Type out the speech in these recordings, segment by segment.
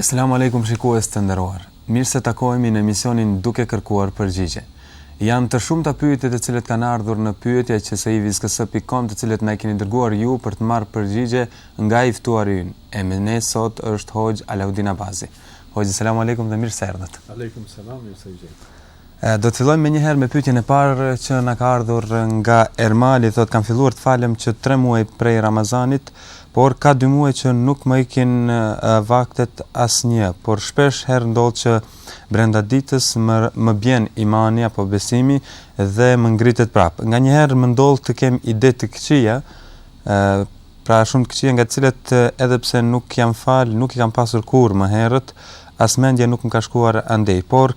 Selam Alejkum shikues të nderuar. Mirë se takohemi në emisionin Duke kërkuar përgjigje. Janë të shumta pyetjet të cilat kanë ardhur në pyetja që se iviz pikë kom të cilat na i keni dërguar ju për të marrë përgjigje nga i ftuari ynë e me ne sot është Hoxhë Alaudin Abazi. Hoxhë Selam Alejkum dhe mirë se erdhët. Alejkum Selam, mirë se u gjetëm. Do të fillojmë menjëherë me pyetjen e parë që na ka ardhur nga Ermali, thotë kam filluar të falem që tre muaj prej Ramazanit, por ka dy muaj që nuk më ikin vaktet asnjë, por shpesh herë ndodh që brenda ditës më, më bien imani apo besimi dhe më ngritet prapë. Nganjëherë më ndodh të kem ide të këqija, pra shumë të këqija nga të cilat edhe pse nuk jam falë, nuk i kam pasur kurrë më herët, as mendja nuk më ka shkuar andej, por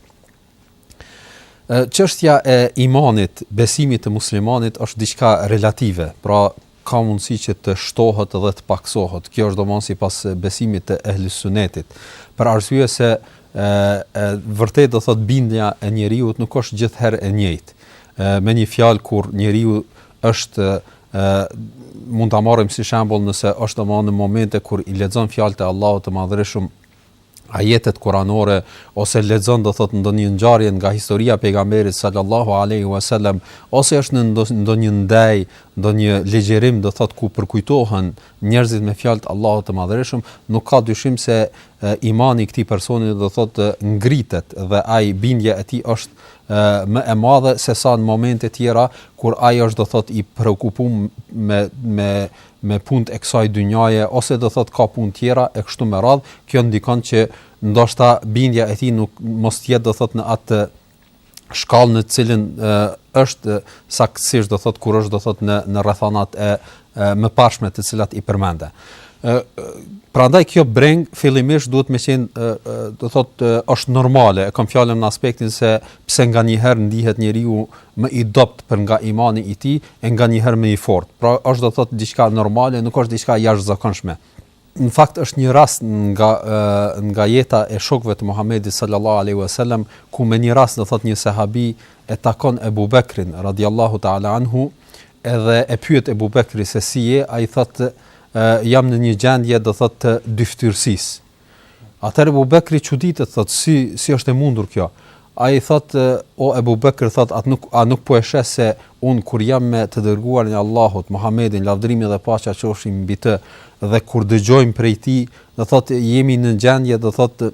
Çështja e imanit, besimit të muslimanit është diçka relative, pra ka mundësi që të shtohet dhe të pakësohet. Kjo është do me thënë sipas besimit të ehli sunetit. Për arsye se e, vërtet do thot bindja e njeriut nuk është gjithherë e njëjtë. Me një fjalë kur njeriu është, e mund ta marrim si shembull nëse është do me thënë në momente kur i lexon fjalët e Allahut të Madhërishëm ajetet kuranore ose lexon do thot ndonjë ngjarje nga historia e pejgamberit sallallahu alaihi wasallam ose është në ndonjë ndejë ndonjë ligjërim do thot ku përkujtohen njerëzit me fjalët e Allahut të madhërishëm nuk ka dyshim se e, imani i këtij personi do thot ngritet dhe ai bindja e tij është e, më e madhe se sa në momente tjera kur ai është do thot i preokupuar me me me punët e kësaj dynjaje ose do thotë ka punë tjera e kështu me radhë, kjo ndikon që ndoshta bindja e tij nuk mos të jetë do thotë në atë shkallë në të cilën është saktësisht do thotë kur është do thotë në në rrethanat e mëparshme të cilat i përmenda. Ë prandaj kjo brengë fillimisht duhet me qenë do thotë është normale, e kam fjalën në aspektin se pse nganjëherë ndihet njeriu më i dobët për nga imani i tij e nganjëherë më i fortë. Pra është do të thotë diçka normale, nuk është diçka e jashtëzakonshme. Në fakt është një rast nga nga jeta e shokëve të Muhamedit sallallahu alaihi wasallam, ku me një rast do të thotë një sahabi e takon Ebu Bekrin radiallahu ta'ala anhu, edhe e pyet Ebu Bekri se si je, ai thotë jam në një gjendje do të thotë të dyfytyrësisë. Atëherë Ebu Bekri çuditet, thotë, si si është e mundur kjo? Ai thotë, o Ebu Bekr, thotë, atë nuk a nuk po e sheh se unë kur jam me të dërguarin e Allahut, Muhamedin, lavdërimi dhe paqja qofshin mbi të, dhe kur dëgjojmë prej tij, do thotë jemi në gjendje, do thotë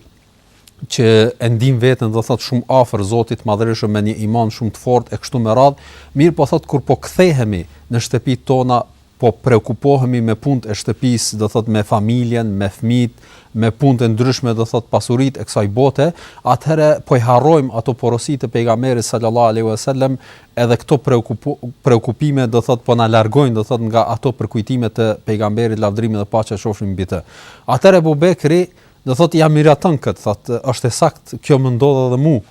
që e ndim veten do thot shumë afër Zotit të madhërishëm me një iman shumë të fortë e kështu me radhë, mirëpo thot kur po kthehemi në shtëpitë tona po preokupohemi me punët e shtëpisë, do thotë me familjen, me fëmijët, me punët e ndryshme, do thotë pasuritë e kësaj bote, atëherë po i harrojmë ato porosi të Pejgamberit sallallahu alejhi ve sellem, edhe këto preokupime do thotë po na largojnë do thotë nga ato përkujtime të Pejgamberit lavdërimi dhe paqja qofshin mbi të. Atëherë Ebu Bekri do thotë ia miraton këtë, thotë është e saktë, kjo më ndodh edhe mua.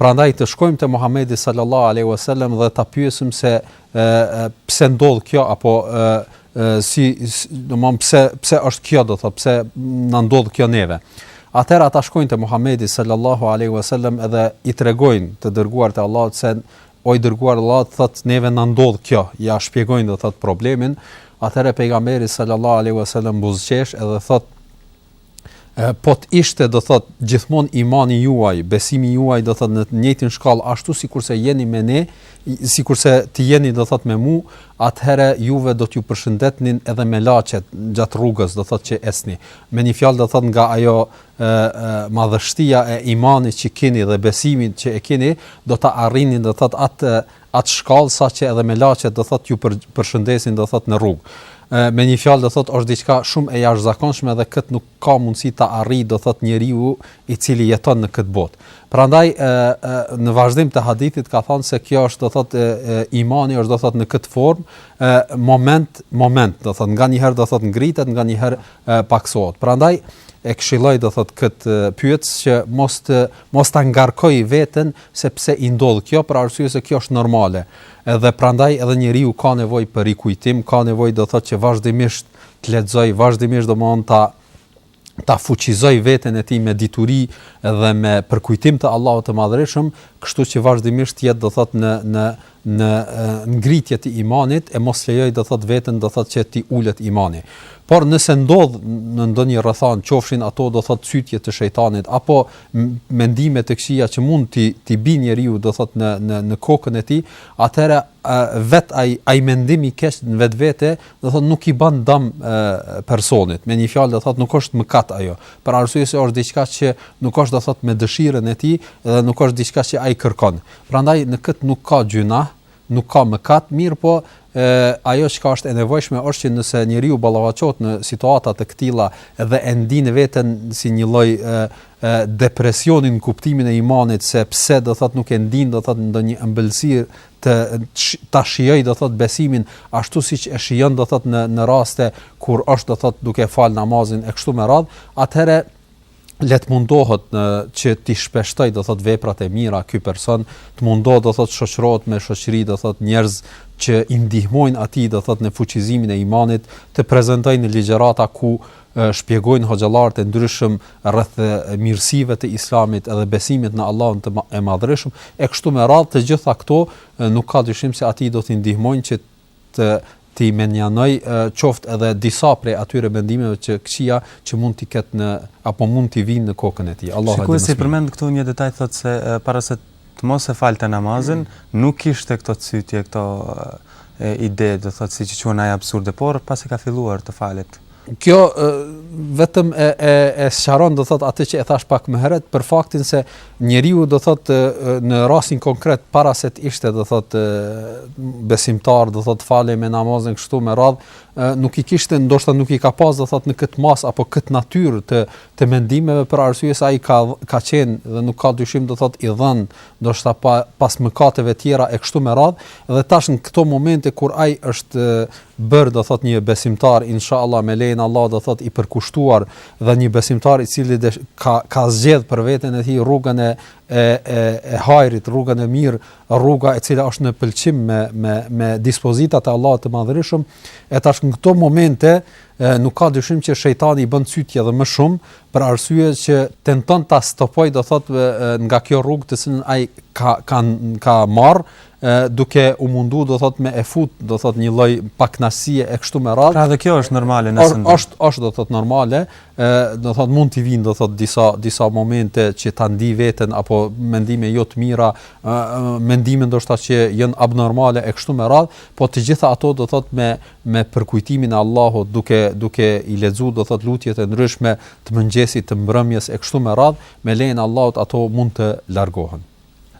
Prandaj të shkojmë te Muhamedi sallallahu alejhi ve sellem dhe ta pyesim se pse ndodh kjo apo si domthon pse pse është kjo do thot pse na ndodh kjo neve. Atëherë ata shkojnë te Muhamedi sallallahu alejhi ve sellem edhe i tregojnë të dërguarit të Allahut se o i dërguar i Allahut thot neve na ndodh kjo, ia shpjegojnë do thot problemin. Atëherë pejgamberi sallallahu alejhi ve sellem buzëqesh edhe thot E, po të ishte, do thot, gjithmon imani juaj, besimi juaj, do thot, në të njëtin shkall, ashtu sikurse jeni me ne, sikurse të jeni, do thot, me mu, atëhere juve do t'ju përshëndetnin edhe melaqet gjatë rrugës, do thot, që ecni. Me një fjalë, do thot, nga ajo e, e, madhështia e imanit që kini dhe besimit që e kini, do ta arrinit, do thot, atë atë shkallë sa që edhe melaqet do thotë ju përshëndesin do thotë në rrugë. Ë me një fjalë do thotë është diçka shumë e jashtëzakonshme dhe kët nuk ka mundësi ta arrijë do thotë njeriu i cili jeton në këtë botë. Prandaj ë në vazhdim të hadithit ka thënë se kjo është do thotë imani është do thotë në këtë formë ë moment moment do thotë nganjëherë do thotë ngritet nganjëherë paksohet. Prandaj e këshilloj do thot kët pyetës që mos të mos ta ngarkoj veten se pse i ndodh kjo për arsye se kjo është normale edhe prandaj edhe njeriu ka nevojë për rikujtim, ka nevojë do thotë që vazhdimisht të lexojë, vazhdimisht domthonë ta ta fuqizojë veten e tij me dituri dhe me përkujtim të Allahut të Madhërishëm, kështu që vazhdimisht të jetë do thotë në në në ngritje të imanit e mos lejoj do thot veten do thot që t'i ulet imani. Por nëse ndodh në ndonjë rrethan, qofshin ato do thot cytje të shejtanit apo mendime të këqija që mund t'i t'i bin njeriut do thot në në në kokën e tij, atëherë vet ai ai mendim i keq në vetvete do thot nuk i bën dëm personit. Me një fjalë do thot nuk është mëkat ajo, për arsye se është diçka që nuk është do thot me dëshirën e tij dhe nuk është diçka që ai kërkon. Prandaj në këtë nuk ka gjynah, nuk ka mëkat, mirëpo ajo çka është e nevojshme është që nëse njeriu ballafaqohet në situata të këtilla dhe e ndin veten si një lloj depresioni në kuptimin e imanit se pse do thot nuk e ndin do thot ndonjë ëmbëlsirë të ta shijoj do thot besimin ashtu siç e shijon do thot në në raste kur është do thot duke fal namazin e kështu me radh atëherë le të mundohet që t'i shpeshtoj do thot veprat e mira ky person të mundohet do thot shoqërohet me shoqëri do thot njerëz që i ndihmojnë atij do thot në fuqizimin e imanit të prezantojnë në ligjërata ku shpjegojnë hoxhallarët e ndryshëm rreth mirësive të islamit edhe besimit në Allahun të madhërishëm e kështu me radhë të gjitha këto nuk ka dyshim se atij do t'i ndihmojnë që të t'i mënjanoj qoftë edhe disa prej atyre mendimeve të këqija që mund t'i ketë në apo mund t'i vinë në kokën e tij. Allahu e di. Sikur si përmend këtu një detaj thotë se para se të mos e falte namazin, mm. nuk kishte këto cytje, këto ide, do thotë siç i quan ai absurde, por pasi ka filluar të falet. kjo vetëm e e e sqaron do thot atë që e thash pak më herët për faktin se njeriu do thot në rastin konkret para se të ishte do thot besimtar do thot fale namazin kështu me radh nuk i kishte ndoshta nuk i ka pas do thot në këtë mas apo këtë natyrë të të mendimeve për arsye se ai ka ka qenë dhe nuk ka dyshim do thot i dhën ndoshta pa pas mëkateve tjera e kështu me radh dhe tash në këto momente kur ai është Bërë do thotë një besimtar inshallah me lejen e Allahut do thotë i përkushtuar dhe një besimtar i cili desh, ka ka zgjedh për veten e tij rrugën e e e, e hajrit, rrugën e mirë, rruga e cila është në pëlqim me me me dispozitat e Allahut të Madhërishëm, e tash në këto momente e, nuk ka dyshim që shejtani i bën cytje edhe më shumë për arsye që tenton ta stopojë do thotë nga kjo rrugë të cilën ai ka ka ka marr duke u mundu do thot me e fut do thot një lloj paknaqsie e kështu me radhë. Pra dhe kjo është normale në një sens. Është është do thot normale, ë do thot mund t'i vinë do thot disa disa momente që ta ndi veten apo mendime jo të mira, ë mendime ndoshta që janë abnormale e kështu me radhë, po të gjitha ato do thot me me përkujtimin e Allahut duke duke i lexu do thot lutjet e ndryshme të mëngjesit të mbrëmjes e kështu me radhë, me lejen e Allahut ato mund të largohen.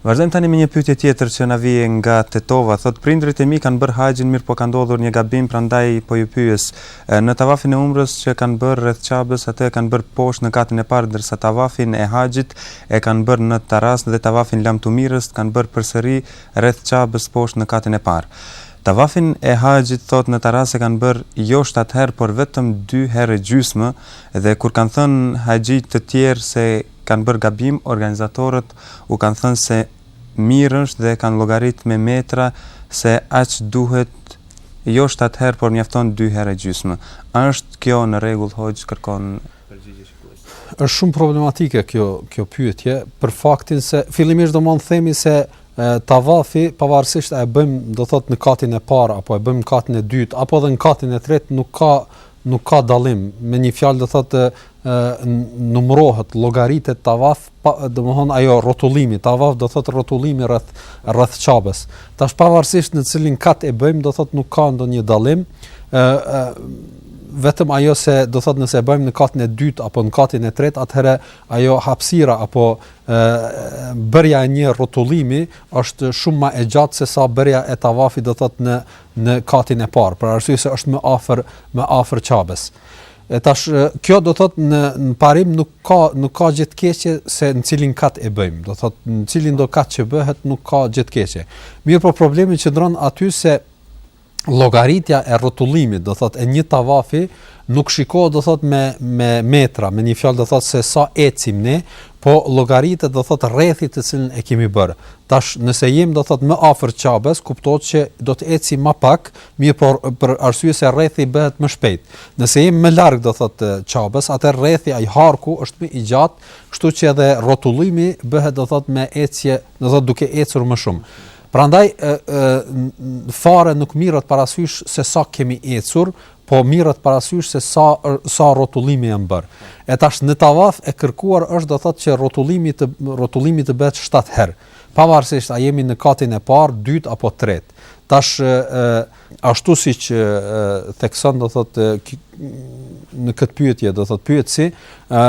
Vazhdojmë tani me një pyetje tjetër që na vjen nga Tetova, thotë prindërit e mi kanë bërë haxhin mirëpo ka ndodhur një gabim prandaj po ju pyes. Në tavafin e umrës që kanë bërë rreth Qabës atë e kanë bërë poshtë në katin e parë ndërsa tavafin e haxhit e kanë bërë në tarrasë dhe tavafin lamtumirës kanë bërë përsëri rreth Qabës poshtë në katin e parë. Tavafin e haxhit thotë në tarrasë e kanë bërë jo shtatë herë por vetëm dy herë e gjysmë dhe kur u kanë thënë haxhijtë të tjerë se kanë bërë gabim organizatorët U kanë thënë se mirë është dhe kanë llogaritur me metra se aq duhet jo shtatë herë por mjafton dy herë e gjysmë. A është kjo në rregull hoxhë kërkon përgjigje shikuesi. Është shumë problematike kjo kjo pyetje për faktin se fillimisht do mund të themi se tavafi pavarësisht a e bëjmë do thot në katin e parë apo e bëjmë në katin e dytë apo edhe në katin e tretë nuk ka nuk ka dallim me një fjalë do thot numërohet llogaritet tavaf domthon ajo rrotullimi tavaf do thot rrotullimi rreth rreth Qabes tash pavarësisht në cilin kat e bëjmë do thot nuk ka ndonjë dallim ë vetëm ajo se do thot nëse e bëjmë në katin e dytë apo në katin e tretë atëherë ajo hapësira apo ë bërja e një rrotullimi është shumë më e gjatë se sa bërja e tavafit do thot në në katin e parë për arsye se është më afër më afër Qabes E tash kjo do thot në në parim nuk ka nuk ka gjë të keqe se në cilin kat e bëjmë. Do thot në cilin do kat që bëhet nuk ka gjë të keqe. Mirëpo problemi qëndron aty se llogaritja e rrotullimit, do thot e një tavafi nuk shikohet do thot me me metra, me një fjalë do thot se sa ecim ne, po llogaritet do thot rrethi të cilin e kemi bërë. Tash nëse jemi do thot më afër Qabes, kuptohet që do të ecim më pak Mirëpo për arsye se rrethi bëhet më shpejt. Nëse jemi më larg do thotë Qabes, atëherë rrethi ai harku është më i gjatë, kështu që edhe rrotullimi bëhet do thotë me ecje, do thotë duke ecur më shumë. Prandaj ë ë fare nuk mirret parasysh se sa kemi ecur, po mirret parasysh se sa sa rrotullime janë bër. E tash në tavaf e kërkuar është do thotë që rrotullimi të rrotullimi të bëhet 7 herë, pavarësisht a jemi në katin e parë, dytë apo tret. Tash ashtu siç thekson do thotë në këtë pyetje do thotë pyetësi, ë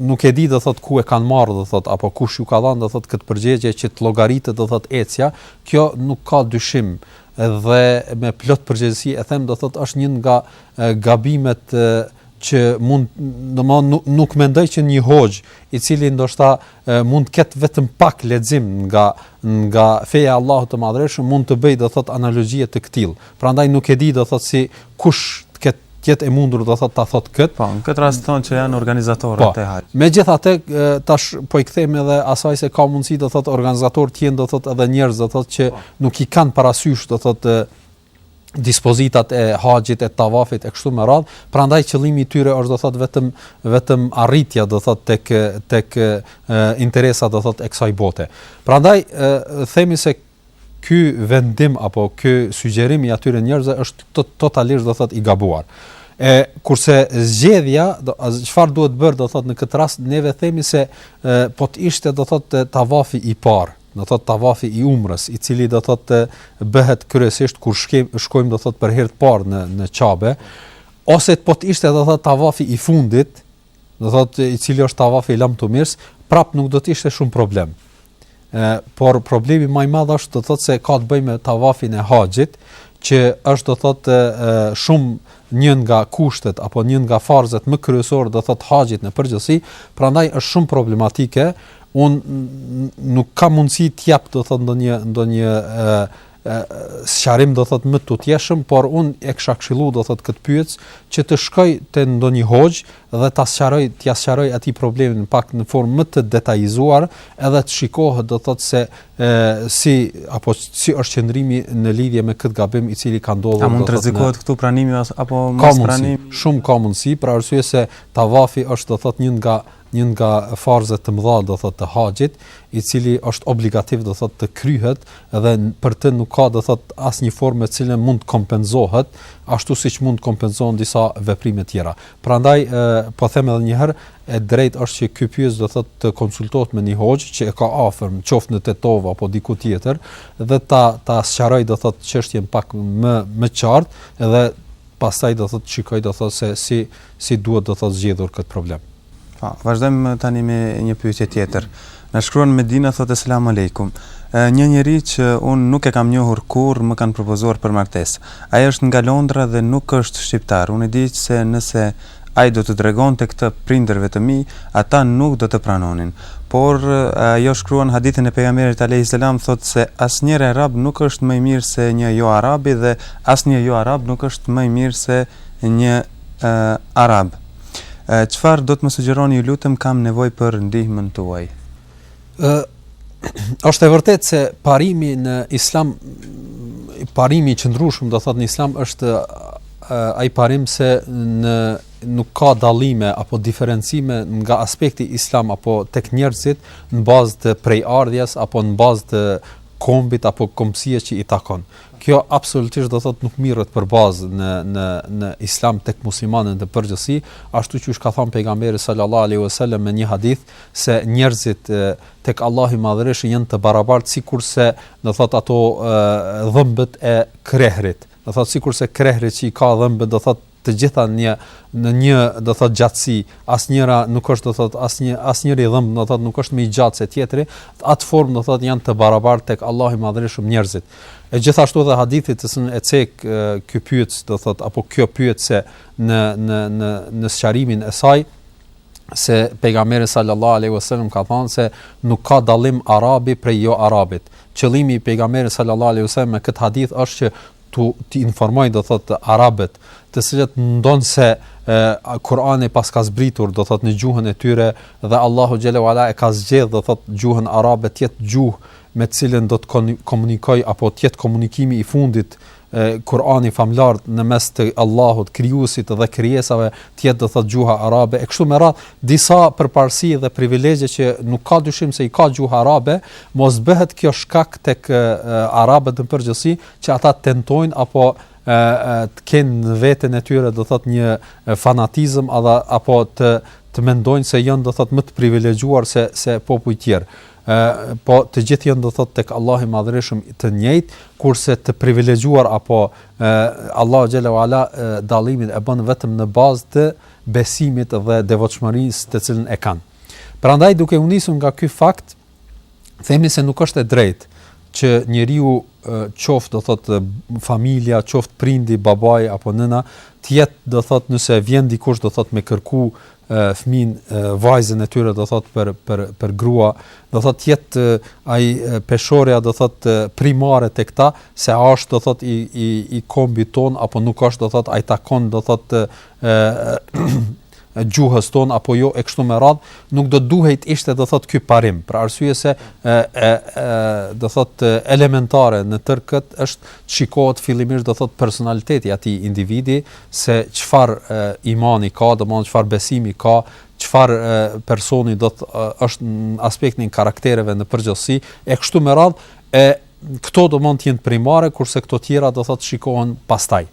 nuk e di do thotë ku e kanë marrë do thotë apo kush ju ka dhënë do thotë këtë përgjigje që të llogaritet do thotë ecja, kjo nuk ka dyshim dhe me plot përgjegjësi e them do thotë është një nga gabimet që mund domthon nuk, nuk mendoj që një hoxh i cili ndoshta mund të ketë vetëm pak lexim nga nga feja e Allahut të Madhërishëm, mund të bëj do thot analogjie të këtillë. Prandaj nuk e di do thot si kush të jetë e mundur do thot ta thot kët. Po, në këtë rast thonë që janë organizatorë po, të haxhit. Megjithatë, tash po i kthehemi edhe asaj se ka mundësi do thot organizatorët të jenë do thot edhe njerëz do thot që po. nuk i kanë parasysh do thot dispozitat e haxhit e tavafit e kështu me radh, prandaj qëllimi i tyre është do thot vetëm vetëm arritja do thot tek tek interesa do thot e kësaj bote. Prandaj themi se ky vendim apo ky sugjerim i atyre njerëzve është totalisht do thot i gabuar. E kurse zgjedhja do çfarë duhet bër do thot në këtë rast neve themi se e, po të ishte do thot tavafi i parë do të thotë tavafi i umrës, i cili do të thotë bëhet kryesisht kur shkojmë, shkojmë do të thotë për herë të parë në në Qabe, ose po të ishte do të thotë tavafi i fundit, do të thotë i cili është tavafi i lamtumirs, prap nuk do të ishte shumë problem. Ë, por problemi më i madh është do të thotë se ka të bëjë me tavafin e haxhit, që është do të thotë shumë një nga kushtet apo një nga farzet më kryesor do thot t haxhit në përgjithësi, prandaj është shumë problematike, Unë nuk kam mundësi të jap do thot ndonjë ndonjë ë sqarim do thot më tutjeshëm, por un e kisha këshillu do thot kët pyets që të shkoj te ndonjë hoxh dhe ta sqaroj t'ia sqaroj atij problemin pak në formë më të detajizuar, edhe të shikohet do thot se e, si apo si është qëndrimi në lidhje me kët gabim i cili ka ndodhur. A mund të rrezikohet këtu pranimi apo mos pranimi? Shumë ka mundësi, për arsye se tavafi është do thot një nga një nga farzet e mëdha do thotë të haxhit, i cili është obligativ do thotë të kryhet dhe për të nuk ka do thotë asnjë formë me cilën mund të kompenzohet, ashtu siç mund të kompenzohen disa veprime tjera. Prandaj po them edhe një herë, e drejtë është që ky pyets do thotë të konsultohet me një hoxh që e ka afër, qoftë në Tetovë apo diku tjetër, dhe ta ta sqaroj do thotë çështjen pak më më qartë dhe pastaj do thotë shikoj do thotë se si si duhet do thotë zgjidhur këtë problem. Po, vazhdojmë tani me një pyetje tjetër. Na shkruan Medina thotë selam alejkum. Një njeri që unë nuk e kam njohur kurrë më ka propozuar për martesë. Ai është nga Londra dhe nuk është shqiptar. Unë e di se nëse ai do t'u tregonte këtë prindërve të mi, ata nuk do të pranonin. Por ajo shkruan hadithin e pejgamberit alejhi selam thotë se asnjëri arab nuk është më i mirë se një jo arabi dhe asnjë jo arab nuk është më i mirë se një arab. Çfarë do të më sugjeroni ju lutem kam nevojë për ndihmën tuaj. Ë është e vërtetë se parimi në Islam parimi i qëndrueshëm do thotë në Islam është ai parim se në nuk ka dallime apo diferencime nga aspekti islam apo tek njerëzit në bazë të prejardhjes apo në bazë të kombit apo kombësisë që i takon. Kjo absolutisht do thotë nuk mirret për bazë në në në Islam tek muslimanët në përgjithësi, ashtu siç ka thënë pejgamberi sallallahu alaihi wasallam në një hadith se njerëzit tek Allahu i Madhërishëm janë të barabartë sikurse do thotë ato dhëmbët e krehrit. Do thotë sikurse krehri që i ka dhëmbët do thotë të gjitha në një në një do të thotë gjatësi, asnjëra nuk është do të thotë asnjë asnjëri dhëmb do të thotë nuk është më i gjatë se tjetri, atë formë do të thotë janë të barabartë tek Allahu i Madhërishëm njerëzit. E gjithashtu edhe hadithi të cilin e cek ky pyetës do thot apo kjo pyetëse në në në në sqarimin e saj se pejgamberi sallallahu alaihi wasallam ka thënë se nuk ka dallim arabi prej jo arabit. Qëllimi i pejgamberit sallallahu alaihi wasallam me këtë hadith është që t'i informoj do thot arabët, të cilët ndonëse Kur'ani pas ka zbritur do thot në gjuhën e tyre dhe Allahu xhele ue ala e ka zgjedh do thot gjuhën arabe të jetë gjuhë me të cilën do të komunikoj apo të jetë komunikimi i fundit Kur'ani famëlartë në mes të Allahut krijuesit dhe krijesave të jetë do thot gjuha arabe e kështu me radh disa përparësi dhe privilegje që nuk ka dyshim se i ka gjuha arabe mos bëhet kjo shkak tek arabët në përgjithësi që ata tentojnë apo të kenë në veten e tyre do thot një fanatizëm edhe apo të të mendojnë se janë do thot më të privilegjuar se se popuj tjerë. ë po të gjithë janë do thot tek Allahu i Madhërishëm të njëjtë, kurse të privilegjuar apo ë Allahu xhele ue ala dallimin e bën vetëm në bazë të besimit dhe devotshmërisë të cilën e kanë. Prandaj duke u nisur nga ky fakt, themi se nuk është e drejtë që njeriu qoftë do thotë familja, qoftë prindi, babai apo nëna, të jetë do thotë nëse vjen dikush do thotë me kërku fëmijën vajzën e tyre do thotë për për për grua, do thotë të jetë ai peshorja do thotë primare tek ta, se a është do thotë i i i kombit ton apo nuk është do thotë ai takon do thotë gjuhës tonë apo jo e kështu me radh, nuk do t'duhej të ishte do thot ky parim, për arsye se e, e, e do thot elementare në tërë kët është të shikohet fillimisht do thot personaliteti i atij individi se çfarë imani ka, do me thonë çfarë besimi ka, çfarë personi do thot është në aspektin e karakterit në përgjithësi e kështu me radh, e këto do me thonë të jenë primare kurse këto tjera do thot shikohen pastaj.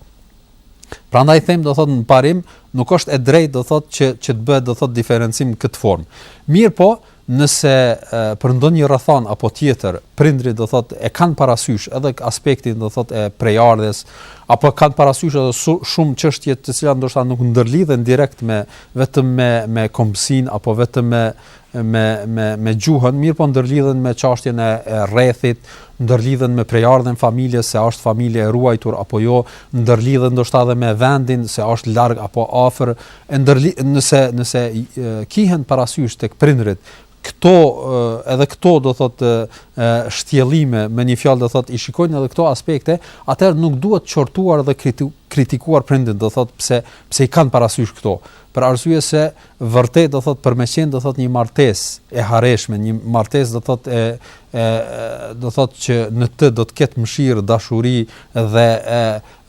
Prandaj them do thot në parim nuk është e drejtë do thot që që të bëhet do thot diferencim në këtë formë. Mirëpo, nëse e, për ndonjë rrethon apo tjetër prindrit do thot e kanë parasysh edhe aspektin do thot e prejardhjes apo kanë parasysh edhe su, shumë çështje të cilat ndoshta nuk ndërlidhen direkt me vetëm me me kombësinë apo vetëm me me me me gjuhën, mirëpo ndërlidhen me çështjen e rrethit, ndërlidhen me prejardhën familjes se është familje e ruajtur apo jo, ndërlidhen ndoshta edhe me vendin se është larg apo afër, e ndërlidhen nëse nëse kihen parasysh tek prindërit këto edhe këto do thot shtjellime me një fjalë do thot i shikojnë edhe këto aspekte, atëherë nuk duhet qortuar dhe kritikuar prindin, do thot pse pse i kanë parasysh këto. Për arsye se vërtet do thot për me qenë do thot një martesë e hareshme, një martesë do thot e e do thot që në të do të ketë mëshirë, dashuri dhe e,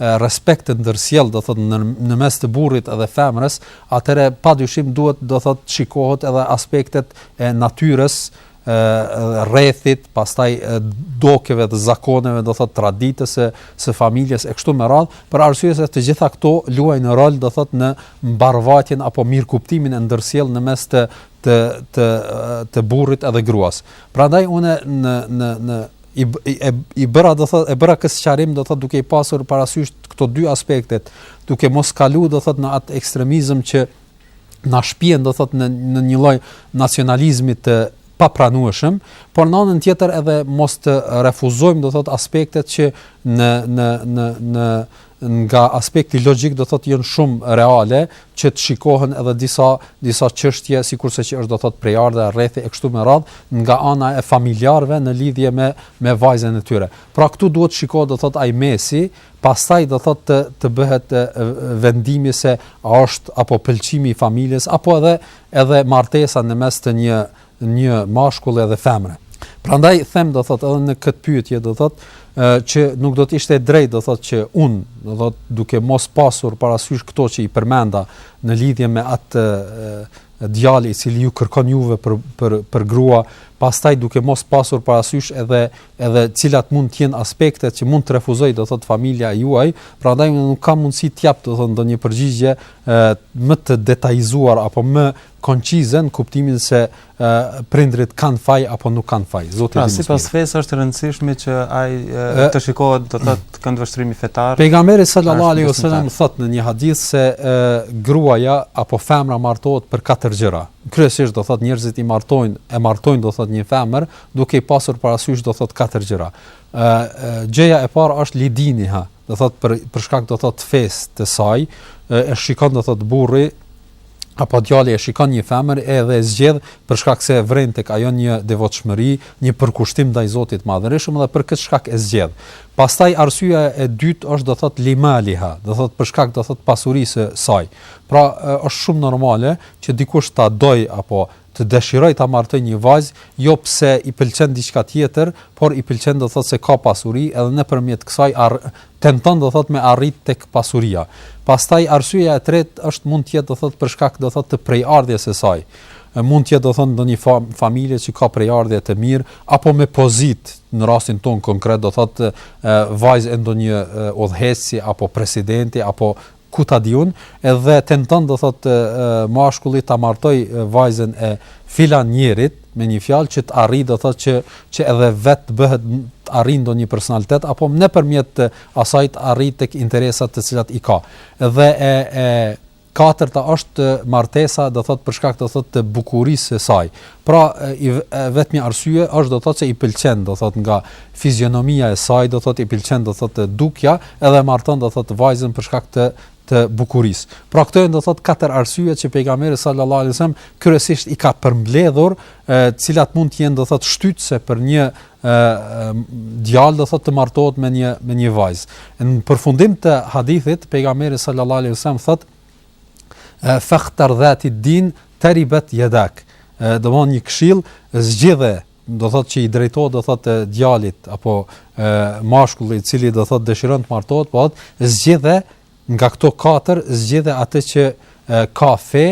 e respekt të ndërsjell do thot në, në mes të burrit dhe femrës, atëherë padyshim duhet do thot shikohet edhe aspektet e natyrës rrethit, pastaj dokeve dhe zakoneve, do thot traditës së së familjes e kështu me radh, për arsye se të gjitha këto luajnë rol do thot në mbarëvajtjen apo mirëkuptimin e ndërsjellë në mes të të të të burrit edhe gruas. Prandaj unë në në në i e, i bëra do thot e bëra këtë sqarim do thot duke i pasur parasysh këto dy aspektet, duke mos kalu do thot në atë ekstremizëm që na shpien do thot në në një lloj nacionalizmi të papranueshëm, por në anën tjetër edhe mos të refuzojmë do thot aspektet që në në në në nga aspekti logjik do thotë janë shumë reale që të shikohen edhe disa disa çështje sikurse që është do thotë prejardha rrethi e kështu me radh nga ana e familjarëve në lidhje me me vajzën e tyre. Pra këtu duhet shikohet do thotë ai mesi Pastaj do thotë të të bëhet vendimi se a është apo pëlqimi i familjes apo edhe edhe martesa në mes të një një mashkulli dhe femre. Prandaj them do thotë edhe në këtë pyetje do thotë që nuk do të ishte drejt do thotë që un do thotë duke mos pasur parasysh këto që i përmenda në lidhje me atë djalë i cili ju kërkon juve për për për grua, pastaj duke mos pasur parasysh edhe edhe cilat mund të jenë aspektet që mund të refuzojë do thotë familja e juaj, prandaj unë nuk kam mundësi të jap do thotë ndonjë përgjigje ë më të detajizuar apo më koncize në kuptimin se ë prindrit kanë faj apo nuk kanë faj. Zoti pra, i di. Pra, sipas fesë është e rëndësishme që ai të shikohet do thotë këndvështrimi fetar. Pejgamberi sallallahu alaihi wasallam thotë në një hadith se e, gruaja apo femra martohet për katër gjëra. Kryesisht do thotë njerëzit i martojnë, e martojnë do thotë një femër duke i pasur parasysh do thot katër gjëra. Ë gjëja e parë është lidiniha, do thot për për shkak do thot fesë të saj, e shikon do thot burri apo djali e shikon një femër edhe e zgjedh për shkak se vren tek ajo një devotshmëri, një përkushtim ndaj Zotit të Madhërishëm dhe për këtë shkak e zgjedh. Pastaj arsyeja e dytë është do thot limaliha, do thot për shkak do thot pasurisë së saj. Pra është shumë normale që dikush ta doj apo të dëshiroj ta martoj një vajz jo pse i pëlqen diçka tjetër por i pëlqen do thot se ka pasuri edhe nëpërmjet kësaj ar tenton do thot me arrit tek pasuria pastaj arsyeja e tret është mund të jetë do thot për shkak do thot të prejardhjes së saj mund të jetë do thot ndonjë familje që ka prejardhje të mirë apo me pozit në rastin ton konkret do thot vajz e ndonjë udhëheqësi apo presidenti apo ku ta di unë, edhe tenton do thotë mashkulli ta martoj vajzën e filan njeriut, me një fjalë që të arrijë do thotë që që edhe vet të bëhet të arrijë ndonjë personalitet apo nëpërmjet asaj të arrijë tek interesa të cilat i ka. Dhe e e katërta është martesa do thotë për shkak do thotë të bukurisë së saj. Pra i vetmi arsye është do thotë se i pëlqen do thotë nga fizionomia e saj do thotë i pëlqen do thotë dukja edhe marton do thotë vajzën për shkak të të bukurisë. Pra këto janë do thotë katër arsye që pejgamberi sallallahu alajhi wasallam kryesisht i ka përmbledhur, të cilat mund të jenë do thotë shtytëse për një djalë do thotë të martohet me një me një vajzë. Në përfundim të hadithit pejgamberi sallallahu alajhi wasallam thotë Fakhtar dhati din taribat yadak. Do thot një këshill zgjidhe, do thotë që i drejtohet do thotë djalit apo mashkullit i cili do thotë dëshiron të martohet, po thotë zgjidhe nga këto katër zgjidhe atë që ka fe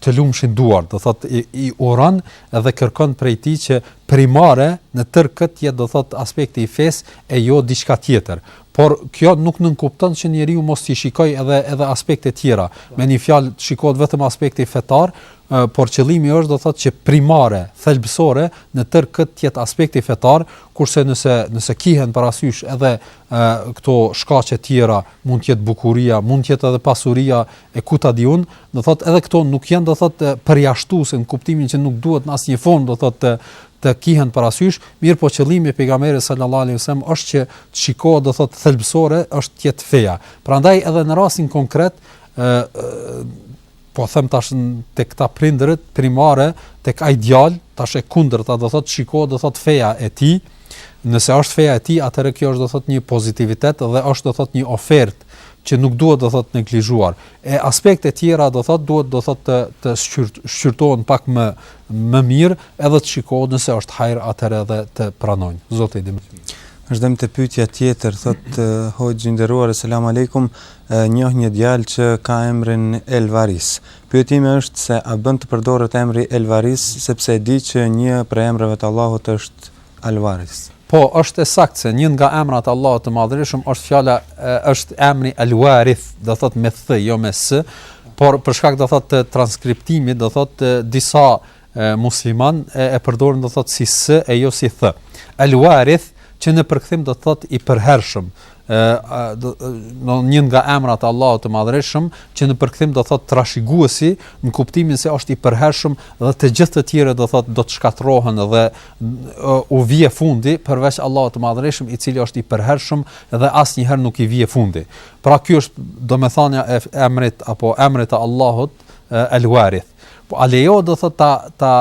të lumshin duart, do thot i, i uron dhe kërkon prej tij që primare në tërë këtë jetë do thot aspekti i fesë e jo diçka tjetër. Por kjo nuk nënkupton që njeriu mos t'i shikojë edhe edhe aspekte tjera. Me një fjalë, të shikohet vetëm aspekti fetar, por qëllimi është do të thotë që primare, thelbësore në tërë këtë të jetë aspekti fetar, kurse nëse nëse kihen parasysh edhe ë këto shkaqe të tjera, mund të jetë bukuria, mund të jetë edhe pasuria, e ku ta di unë, do thotë edhe këto nuk janë do thotë përjashtuese në kuptimin që nuk duhet në asnjë formë do thotë të të kihen parasysh, mirëpo qëllimi i pejgamberit sallallahu alaihi wasallam është që të shikohet do thotë thelbësore është të jetë feja. Prandaj edhe në rastin konkret ë po them tash tek këta prindërit primare, tek ai djalë, tash e kundërta do thotë shikohet do thotë feja e tij. Nëse është feja e tij, atëherë kjo është do thotë një pozitivitet dhe është do thotë një ofertë që nuk duhet do thot neglizhuar. E aspekte tjera do thot duhet do thot të të shqyrt, shqyrtohen pak më më mirë, edhe të shikohet nëse është hajër atëherë edhe të pranojnë. Zoti i di më mirë. Vazhdojmë te pyetja tjetër, thot Hoxhë i nderuar, selam aleikum, njoh një djalë që ka emrin Elvaris. Pyetja ime është se a bën të përdoret emri Elvaris sepse e di që një prej emrave të Allahut është Al-Waris. Po, është e saktë se një nga emrat e Allahut të Madhërisëm është fjala, është emri Al-Warith, do thot me th, jo me s, por për shkak do thot të transkriptimit, do thot disa e, musliman e, e përdorin do thot si s e jo si th. Al-Warith që në përkthim do thot i përhershëm, do një nga emrat e Allahut të Madhërisëm, që në përkthim do thotë trashëguesi, në kuptimin se është i përhershëm dhe të gjithë të tjerë do thotë do të shkatërrohen dhe u vjen fundi përveç Allahut të Madhërisëm, i cili është i përhershëm dhe asnjëherë nuk i vjen fundi. Pra ky është domethënia e emrit apo emrit të Allahut El-Warith. Po a lejohet do thot ta ta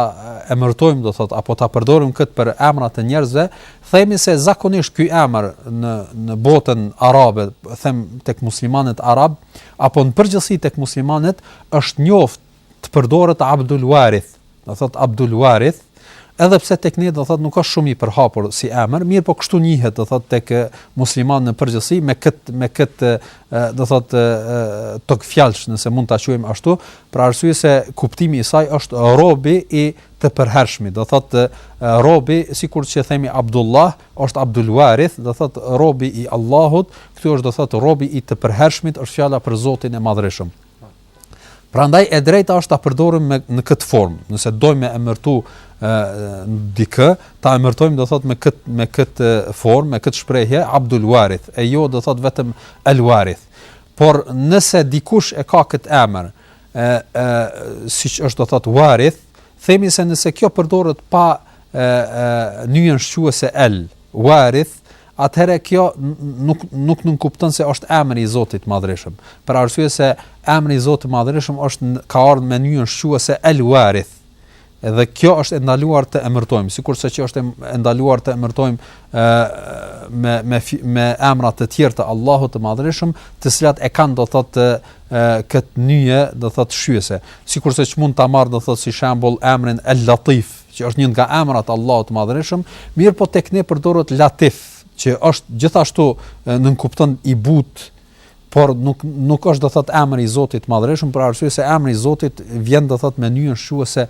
emërtojmë do thot apo ta përdorim kët për emra të njerëzve, themi se zakonisht ky emër në në botën arabe, them tek muslimanët arabë, apo në përgjithësi tek muslimanët është njoft të përdoret Abdul Warith, do thot Abdul Warith, Edhe pse tek ne do thotë nuk është shumë i përhapur si emër, mirëpo kështu njihet do thotë tek musliman në përgjithësi me kët me kët do thotë togfjalësh nëse mund ta quajmë ashtu, për arsye se kuptimi i saj është robi i të përhershmit, do thotë robi sikur që themi Abdullah është Abdul Warith, do thotë robi i Allahut, këtu është do thotë robi i të përhershmit është fjala për Zotin e Madhërishëm. Prandaj e drejta është ta përdorim me në këtë formë. Nëse dojmë me emërtu ë dikë, ta emërtojmë do thot me kët me kët formë, me kët shprehje Abdul Warith, e jo do thot vetëm El Warith. Por nëse dikush e ka kët emër, ë ë siç është do thot Warith, themi se nëse kjo përdoret pa ë ë nyjen shquese El Warith, atëherë kjo nuk nuk nënkupton se është emri i Zotit të Madhërishëm, për arsye se emri i Zotit të Madhërishëm është ka ardhur me nyjen shquese El Warith. Edhe kjo është e ndaluar të emërtojmë, sikurse që është e ndaluar të emërtojmë ë me me me emra të tjerë të Allahut të Madhërishëm, të cilat e kanë do thotë këtë nyje, do thotë shquese. Sikurse që mund ta marr do thotë si shembull emrin El Latif, që është një nga emrat e Allahut të Madhërishëm, mirëpo tek ne përdoret Latif, që është gjithashtu nënkupton i butë, por nuk nuk është do thot emri i Zotit të Madhërishëm, për arsye se emri i Zotit vjen do thot me nyjen shquese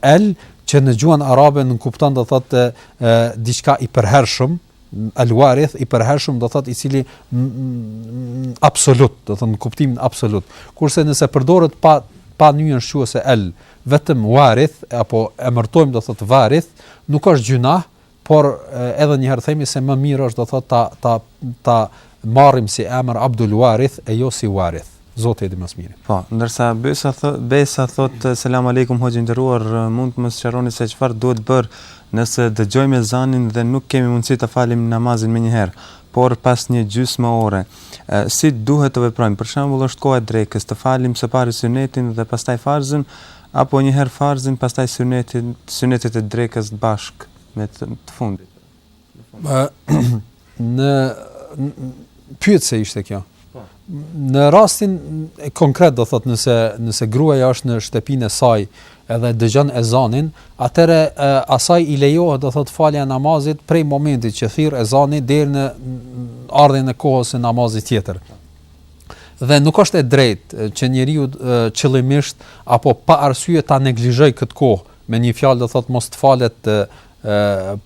el që në gjuhën arabe nënkupton do thot diçka i përhershëm, El-Warith i përhershëm do thot i cili absolut, do thot kuptimin absolut. Kurse nëse përdoret pa pa nyjen shquese el, vetëm Warith apo emërtojmë do thot Warith, nuk është gjynah, por edhe një herë themi se më mirë është do thot ta ta ta marrim si emër Abdul Warith e jo si Warith. Zoti e di më së miri. Po, ndërsa Besa thot, Besa thot selam aleikum hoxhë i nderuar, mund të më sqaroni se çfarë duhet bërë nëse dëgjojmë ezanin dhe nuk kemi mundësi të falim namazin menjëherë, por pas një gjysmë ore. Si duhet të veprojmë? Për shembull, është koha e drekës, të falim së pari sunetin dhe pastaj farzin apo një herë farzin, pastaj sunetin, sunetet e drekës bashk me të fundit. në pyetje ishte kjo. Po. Në rastin konkret do thot nëse nëse gruaja është në shtëpinë e saj edhe dëgjon ezanin, atëherë asaj i lejohet do thot falja e namazit prej momentit që thirr ezani deri në ardhjen e kohës së namazit tjetër. Dhe nuk është e drejtë që njeriu qëllimisht apo pa arsye ta neglizhoj këtë kohë, me një fjalë do thot mos të falet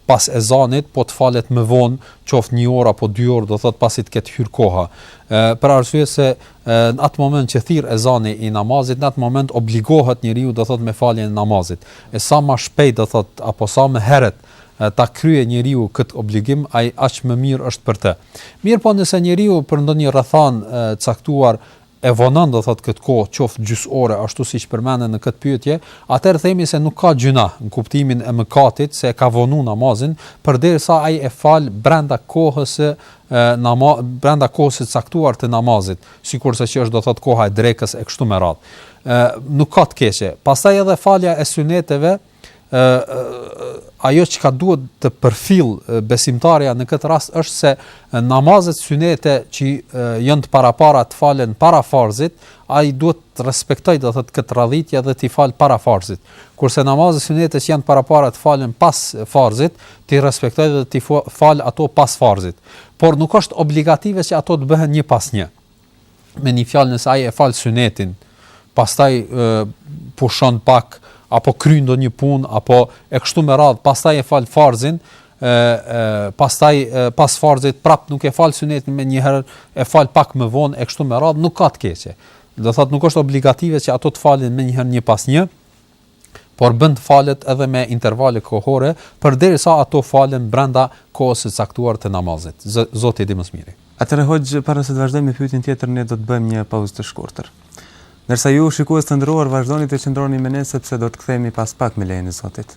pas ezanit, po të falet më vonë, qoftë një orë apo dy orë, do thot pasi të ketë hyrë koha. Ë për arsye se në atë moment që thirr ezani i namazit, në atë moment obligohet njeriu do thot me faljen e namazit. E sa më shpejt do thot apo sa më herët ta krye njeriu kët obligim, aq më mirë është për të. Mirëpo nëse njeriu për ndonjë rrethan të caktuar e vonon do thotë këtë kohë qoftë gjysë ore ashtu siç përmendet në këtë pyetje, atëherë themi se nuk ka gjynah në kuptimin e mëkatit se e ka vonu namazin, përderisa ai e fal brenda kohës së nama brenda kohës së caktuar të namazit, sikurse që është do thotë koha e drekës e kështu me radhë. Ë nuk ka të keqe. Pastaj edhe falja e syneteve ë ajo çka duhet të përfill besimtarja në këtë rast është se namazet synete që janë të parapara të falen para farzit, ai duhet të respektojë do thotë këtë radhitje dhe t'i fal para farzit. Kurse namazet synete që janë të parapara të falen pas farzit, t'i respektoj dhe t'i fal ato pas farzit. Por nuk është obligative që ato të bëhen një pas një. me një fjalë nëse ai e fal synetin, pastaj ë pushon pak apo kry ndonjë punë apo e kështu me radh, pastaj e fal farzin, ë pastaj pas farzit prap nuk e fal synetin menjëherë, e fal pak më vonë e kështu me radh, nuk ka të keqe. Do thotë nuk është obligative që ato të falen menjëherë një pas një, por bën t'falen edhe me intervale kohore, përderisa ato falen brenda kohës së caktuar të namazit. Zoti e di më së miri. Atëherë hoxhë, para se të vazhdojmë me pyetjen tjetër, ne do të bëjmë një pauzë të shkurtër. Ndërsa ju, shikues të nderuar, vazhdoni të qëndroni me ne sepse do të kthehemi pas pak me lejen e Zotit.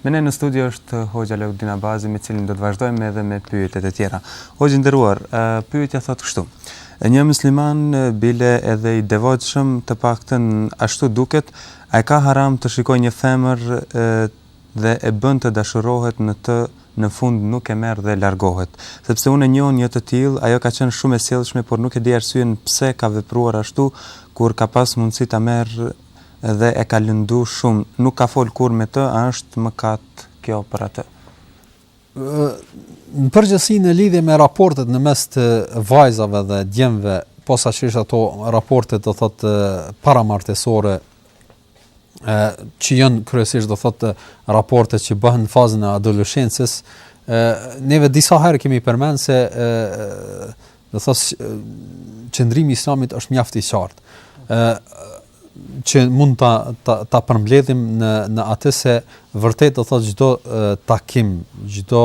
Me ne në studio është Hoxhë Alaudin Abazi me të cilin do të vazhdojmë edhe me pyetjet e tjera. Hoxhë i nderuar, pyetja thotë kështu. Një musliman bile edhe i devotshëm, të paktën ashtu duket, a e ka haram të shikojë një femër dhe e bën të dashurohet në të në fund nuk e merr dhe largohet? Sepse unë e njoh një të tillë, ajo ka qenë shumë e sjellshme por nuk e di arsyen pse ka vepruar ashtu kur ka pas mundësi ta merr dhe e ka lëndu shum nuk ka fol kurr me të a është mëkat kjo për atë. Në përgjithësi në lidhje me raportet në mes të vajzave dhe djemve, posaçërisht ato raportet do thotë paramartesore që janë kryesisht do thotë raportet që bëhen në fazën e adoleshencës, neve disa herë kemi përmend se Do të thotë qëndrimi i Islamit është mjaft i qartë. ë që mund ta ta, ta përmbledhim në në atë se vërtet do thotë çdo takim, çdo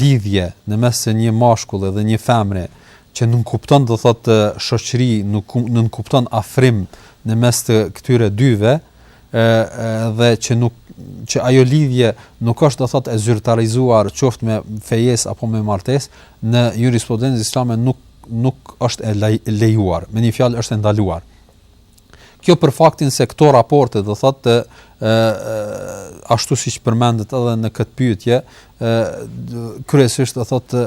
lidhje në mes të një mashkulli dhe një femre që nënkupton do thotë shoqëri, nën nënkupton afrim në mes të këtyre dyve, ë dhe që nuk që ajo lidhje nuk është do thotë e zyrtarizuar qoftë me fejesë apo me martesë në jurisprudencën islame nuk nuk është e lejuar me një fjalë është e ndaluar kjo për faktin se këto raporte do thotë ë ashtu siç përmendet edhe në këtë pyetje ë kryesisht do thotë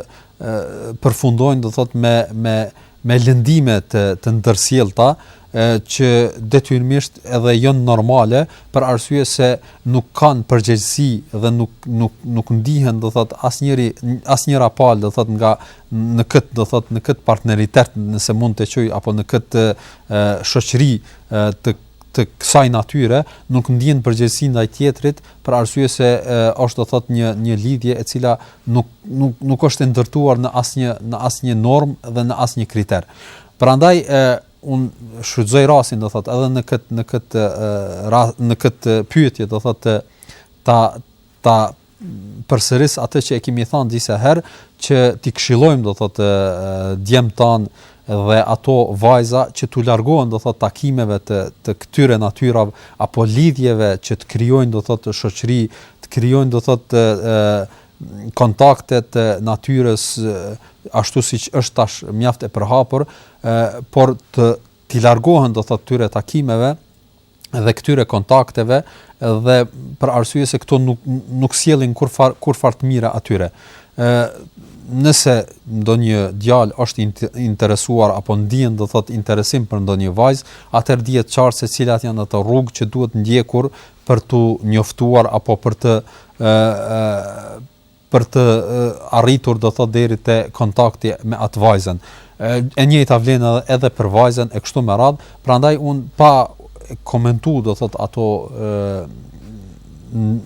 përfundojnë do thotë me me me lëndime të të ndërsjellta që detyrimisht edhe janë normale për arsye se nuk kanë përgjegjësi dhe nuk nuk nuk ndihen do thot asnjëri asnjëra palë do thot nga në kët do thot në kët partneritet nëse mund ta quaj apo në kët shoqëri të të kësaj natyre nuk ndjen përgjegjësi ndaj tjetrit për arsye se është do thot një një lidhje e cila nuk nuk nuk është e ndërtuar në asnjë në asnjë normë dhe në asnjë kriter. Prandaj e un shfrytëzoj rastin do thot edhe në kët në kët në kët pyetje do thot ta ta përsëris atë që e kemi thënë disa herë që t'i këshillojmë do thotë djemtë tanë dhe ato vajza që t'u largohen do thotë takimeve të të këtyre natyrave apo lidhjeve që të krijojnë do thotë shoqëri të krijojnë do thotë kontakte të natyrës ashtu siç është tash mjaft e përhapur por të t'i largohen do thotë këtyre takimeve dhe këtyre kontakteve dhe për arsye se këto nuk nuk sjellin kurfar kurfar të mira atyre. ë Nëse ndonjë djalë është i interesuar apo ndien do thot interesim për ndonjë vajzë, atëherë dihet qartë se cilat janë ato rrugë që duhet ndjekur për tu njoftuar apo për të ë për të arritur do të thotë deri te kontakti me atë vajzën. E njëjta vlen edhe edhe për vajzën e kështu me radh, prandaj un pa e komentu do thotë ato ë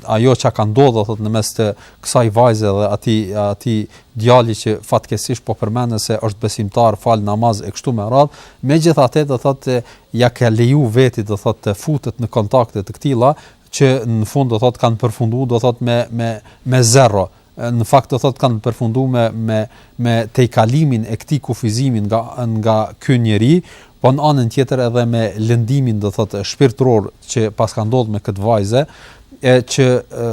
ajo çka ka ndodh do thotë në mes të kësaj vajze dhe atij atij djali që fatkeqësisht po përmendet se është besimtar, fal namaz e kështu me radh, megjithatë do thotë ja ka leju vetes do thotë të futet në kontakte të këtilla që në fund do thotë kanë përfundu do thotë me me me zero në fakt do thotë kanë përfundu me me me tejkalimin e këtij kufizimi nga nga ky njeri po në anën tjetër edhe me lëndimin do thotë shpirtëror që paska ndodh me këtë vajzë e që e,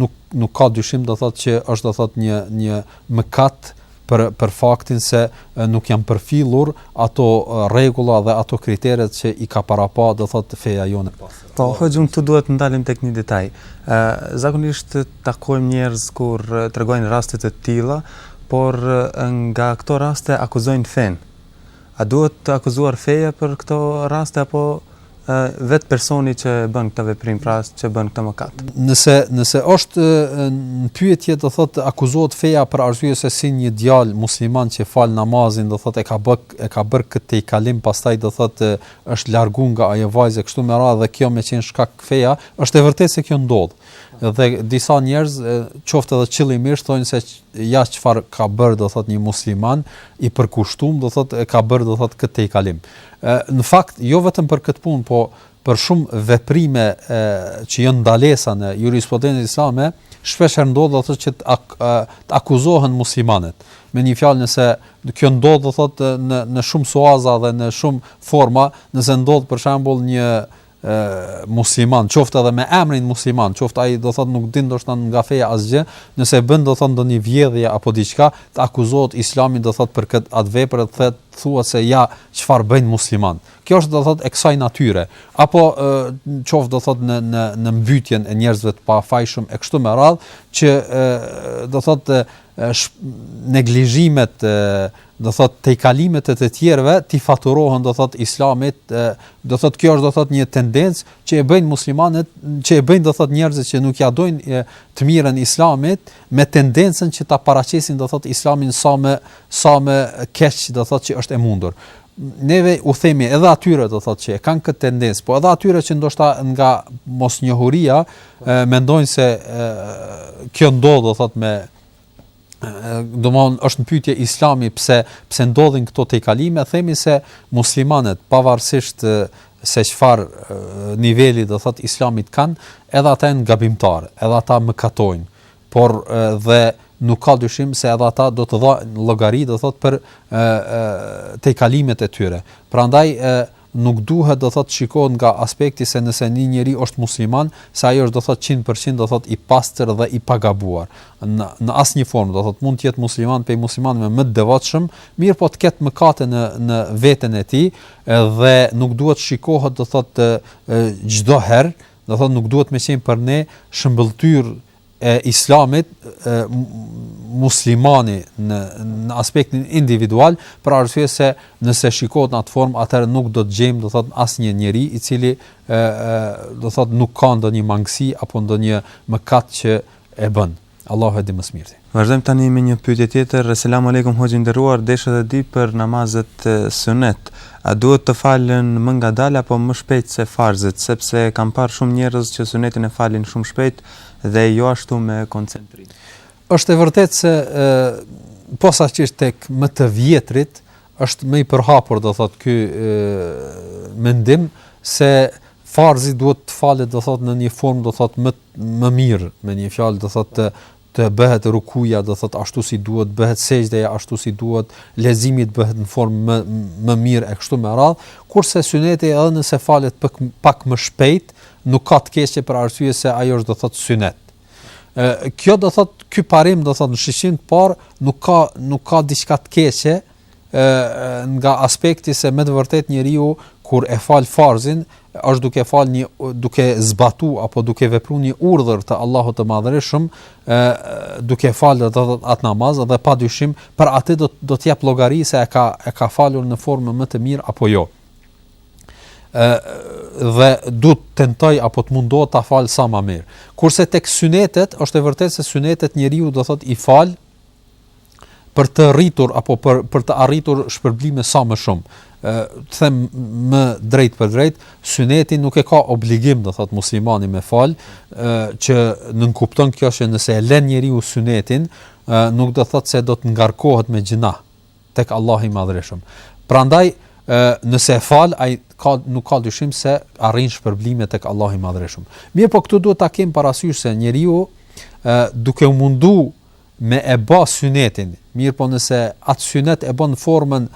nuk nuk ka dyshim do thotë që është do thotë një një mëkat për për faktin se nuk janë përfillur ato rregulla dhe ato kriteret që i ka parapa do thot feja jonë. Po, hoxhë, këtu duhet të ndalim tek një detaj. Ë zakonisht takojmë njerëz kur tregojnë raste të tilla, por nga këto raste akuzojnë fenë. A duhet të akuzuar feja për këto raste apo vetë personi që e bën këtë veprim, pra që bën këtë mëkat. Nëse nëse është në pyetje do thotë akuzohet feja për arsye se si një djalë musliman që fal namazin do thotë e ka bë e ka bër këtë tejkalim pastaj do thotë është largu nga ajo vajzë kështu me radhë dhe kjo me qenë shkak feja, është e vërtetë se kjo ndodh. Dhe disa njerëz qoftë edhe qëllimisht thonë se ja çfarë ka bër do thotë një musliman i përkushtuar do thotë e ka bër do thotë këtë tejkalim. E, në fakt, jo vetëm për këtë punë, po për shumë veprime e, që janë ndalesa në jurisprudencën islame, shpesh herë ndodh do thotë që të, ak, të akuzohen muslimanët. Me një fjalë nëse kjo ndodh do thotë në, në shumë suaza dhe në shumë forma, nëse ndodh për shembull një, musliman, qoftë edhe me emrin musliman, qoftë ai do thotë nuk din ndoshta nga feja asgjë, nëse bën do thotë ndonjë vjedhje apo diçka, të akuzohet Islami do thotë për këtë atë vepër të thotë thuhet se ja çfarë bëjnë muslimanët. Kjo është do thotë e kësaj natyre, apo qoftë do thotë në në në mbytjen e njerëzve të pafajshëm e kështu me radhë që e, do thotë neglizhimet do thotë tejkalimet e të tjerëve t'i faturohen do thotë islamit do thotë kjo është do thotë një tendencë që e bëjnë muslimanët që e bëjnë do thotë njerëzit që nuk ja dojnë të mirën islamit me tendencën që ta paraqesin do thotë islamin sa më sa më keq do thotë që është e mundur neve u themi edhe atyre do thotë që kanë këtë tendencë po edhe atyre që ndoshta nga mosnjohuria mendojnë se kjo ndodh do thotë me domethënë është në pyetje islami pse pse ndodhin këto tejkalime themi se muslimanët pavarësisht se çfarë niveli do thot islamit kanë edhe ata janë gabimtarë edhe ata mëkatojnë por dhe nuk ka dyshim se edhe ata do të dhajnë llogari do thot për tejkalimet e tyre prandaj nuk duhet do thotë shikohet nga aspekti se nëse një njeri është musliman se ai është do thotë qind për qind do thotë i pastër dhe i pagabuar në në asnjë formë do thotë mund të jetë musliman prej muslimanëve më të devotshëm mirëpo të ketë mëkate në në veten e tij dhe nuk duhet shikohet do thotë çdo herë do thotë nuk duhet me qenë për ne shëmbëlltyrë e islamit e, muslimani në në aspektin individual për arsye se nëse shikohet në atë formë atëherë nuk do të gjejmë do thot asnjë njeri i cili e, e, do thot nuk ka ndonjë mangësi apo ndonjë mëkat që e bën Allahu e di më së miri Vazhdojmë tani me një pyetje tjetër. Selam aleikum hoxhë i nderuar, desha të di për namazet synet. A duhet të falen më ngadalë apo më shpejt se farzet, sepse kam parë shumë njerëz që synetin e falin shumë shpejt, dhe jo ashtu me koncentrim. Është e vërtetë se ë posaçërisht tek më të vjetrit është më i përhapur do thotë ky mendim se farzi duhet të falet do thotë në një formë do thotë më më mirë me një fjalë do thotë të të bëhet rukuja do thotë ashtu si duhet bëhet sejdja ashtu si duhet leximi të bëhet në formë më më mirë e kështu me radhë kurse syneti edhe nëse falet pak më shpejt Nuk ka të keqe për arsye se ajo është do thot synet. Ë kjo do thot ky parim do thot në shikim të parë nuk ka nuk ka diçka të keqe ë nga aspekti se me të vërtetë njeriu kur e fal farzin është duke fal një duke zbatu apo duke vepruar një urdhër të Allahut të Madhërishëm ë duke fal do thot atë namaz dhe padyshim për atë do do të japë llogari se e ka e ka falur në formën më të mirë apo jo. ë dhe do të tentojë apo të mundohet ta falë sa më mirë. Kurse tek synetet është e vërtetë se synetet njeriu do thotë i fal për të rritur apo për për të arritur shpërblime sa më shumë. ë të them më drejtpërdrejt, syneti nuk e ka obligim do thotë muslimani me fal, ë që nënkupton kjo që nëse e lën njeriu synetin, ë nuk do thotë se do të ngarkohet me gjynah tek Allahu i Madhërishëm. Prandaj nëse e fal ai ka nuk ka dyshim se arrin shpërblime tek Allahu i Madhërishëm. Mirëpo këtu duhet ta kem parasysh se njeriu duke u mundu me e bë synetin, mirëpo nëse atë synet e bën në formën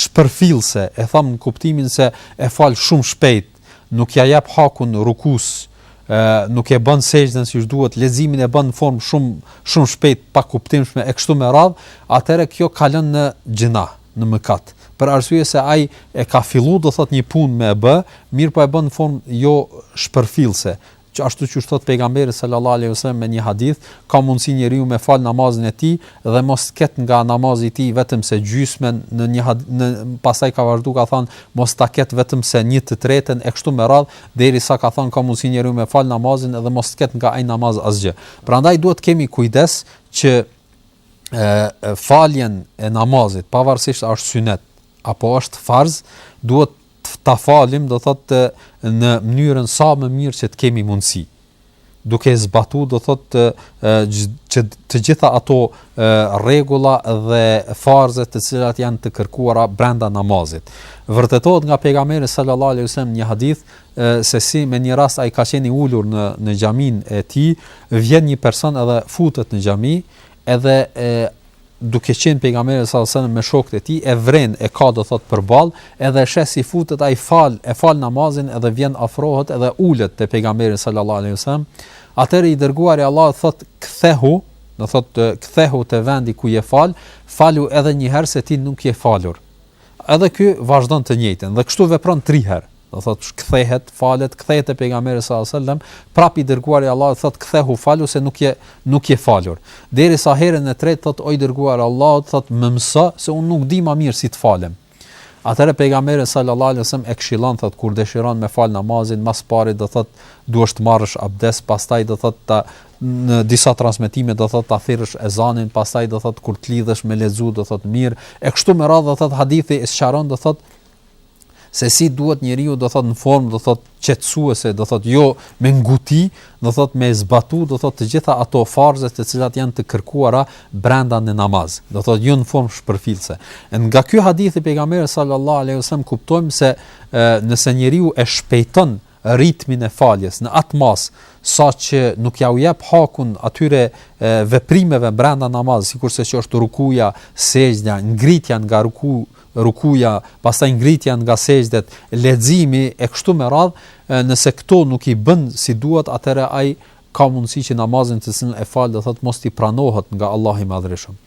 shpërfillëse, e them në kuptimin se e fal shumë shpejt, nuk ia jep hakun rukusë, ë nuk e bën sexhden siç duhet, leximin e bën në formë shumë shumë shpejt pakuptimshme e kështu me radhë, atëherë kjo kalon në gjynah, në mëkat. Për arsye se ai e ka fillu do thotë një punë me e bë, mirëpo e bën në formë jo shpërfillëse, që ashtu qysh thotë pejgamberi sallallahu alejhi wasallam me një hadith, ka mundësi njeriu me fal namazin e tij dhe mos të ketë nga namazi i tij vetëm se gjysmën në një në pastaj ka vazhdu ka thënë mos ta ket vetëm se një të tretën e kështu me radhë derisa ka thënë ka mundësi njeriu me fal namazin dhe mos të ketë nga ai namaz asgjë. Prandaj duhet të kemi kujdes që e faljen e namazit pavarësisht a është synet apo është farz duhet ta falim do thotë në mënyrën sa më mirë që të kemi mundësi duke zbatu do thotë që të gjitha ato rregulla dhe farze të cilat janë të kërkuara brenda namazit. Vërtetohet nga pejgamberi sallallahu alajhi wasallam një hadith se si me një rast ai ka qenë i ulur në në xhaminë e tij, vjen një person edhe futet në xhami, edhe e, duke qenë pejgamberi sallallahu alajhi wasallam me shokët e tij e vëren e ka do thotë përballë edhe e sheh si futet ai fal e fal namazin edhe vjen afrohet edhe ulet te pejgamberi sallallahu alajhi wasallam atëherë i dërguari i Allahut thotë kthehu do thotë kthehu te vendi ku je fal falu edhe një herë se ti nuk je falur Edhe ky vazhdon të njëjtën dhe kështu vepron tri herë. Do thotë kthehet, falet, kthehet te pejgamberi sallallahu alajhi wasallam, prapë i dërguari i Allahut thotë kthehu falu se nuk je nuk je falur. Derisa herën e tretë thotë o i dërguar i Allahut thotë më mëso se unë nuk di më mirë si të falem. Atëherë pejgamberi sallallahu alajhi wasallam e këshillon thotë kur dëshiron me fal namazin ma s'pari do thotë duhet të marrësh abdes, pastaj do thotë ta në disa transmetime do thotë ta thirrësh ezanin, pastaj do thotë kur të lidhesh me lexu do thotë mirë, e kështu me radhë do thotë hadithi e sqaron do thotë se si duhet njeriu do thotë në formë do thotë qetësuese, do thotë jo me nguti, do thotë me zbatu, do thotë të gjitha ato farze të cilat janë të kërkuara brenda në namaz. Do thotë jo në formë shpërfillëse. Nga ky hadith i pejgamberit sallallahu alaihi wasallam kuptojmë se e, nëse njeriu e shpejton ritmin e faljes në atë masë sa që nuk jau jep hakun atyre veprimeve brenda namaz, sikurse që është rukuja, sexhdja, ngritja nga ruku, rukuja, pastaj ngritja nga sexhdet, leximi e kështu me radh, nëse këto nuk i bën si duhet, atëherë ai ka mundësi që namazin ta zin e fal do thot mos t'i pranohet nga Allahu i Madhërishëm.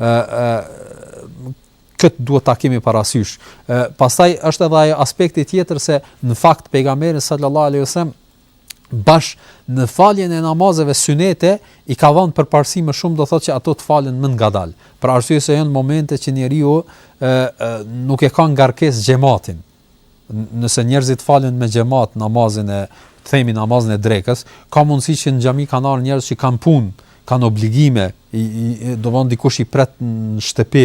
ë Këtë duhet ta kemi parasysh. Ë pastaj është edhe ai aspekti tjetër se në fakt pejgamberi sallallahu alaihi wasallam bash në faljen e namazeve synete i ka vënë përparësi më shumë do thotë që ato të falen më ngadalë. Për arsye se janë momente që njeriu ë nuk e ka ngarkesë xhematin, nëse njerëzit falen me xhemat namazin e themi namazin e drekës, ka mundësi që në xhami kanë ardhur njerëz që kanë punë, kanë obligime, do të thonë dikush i pret në shtëpi,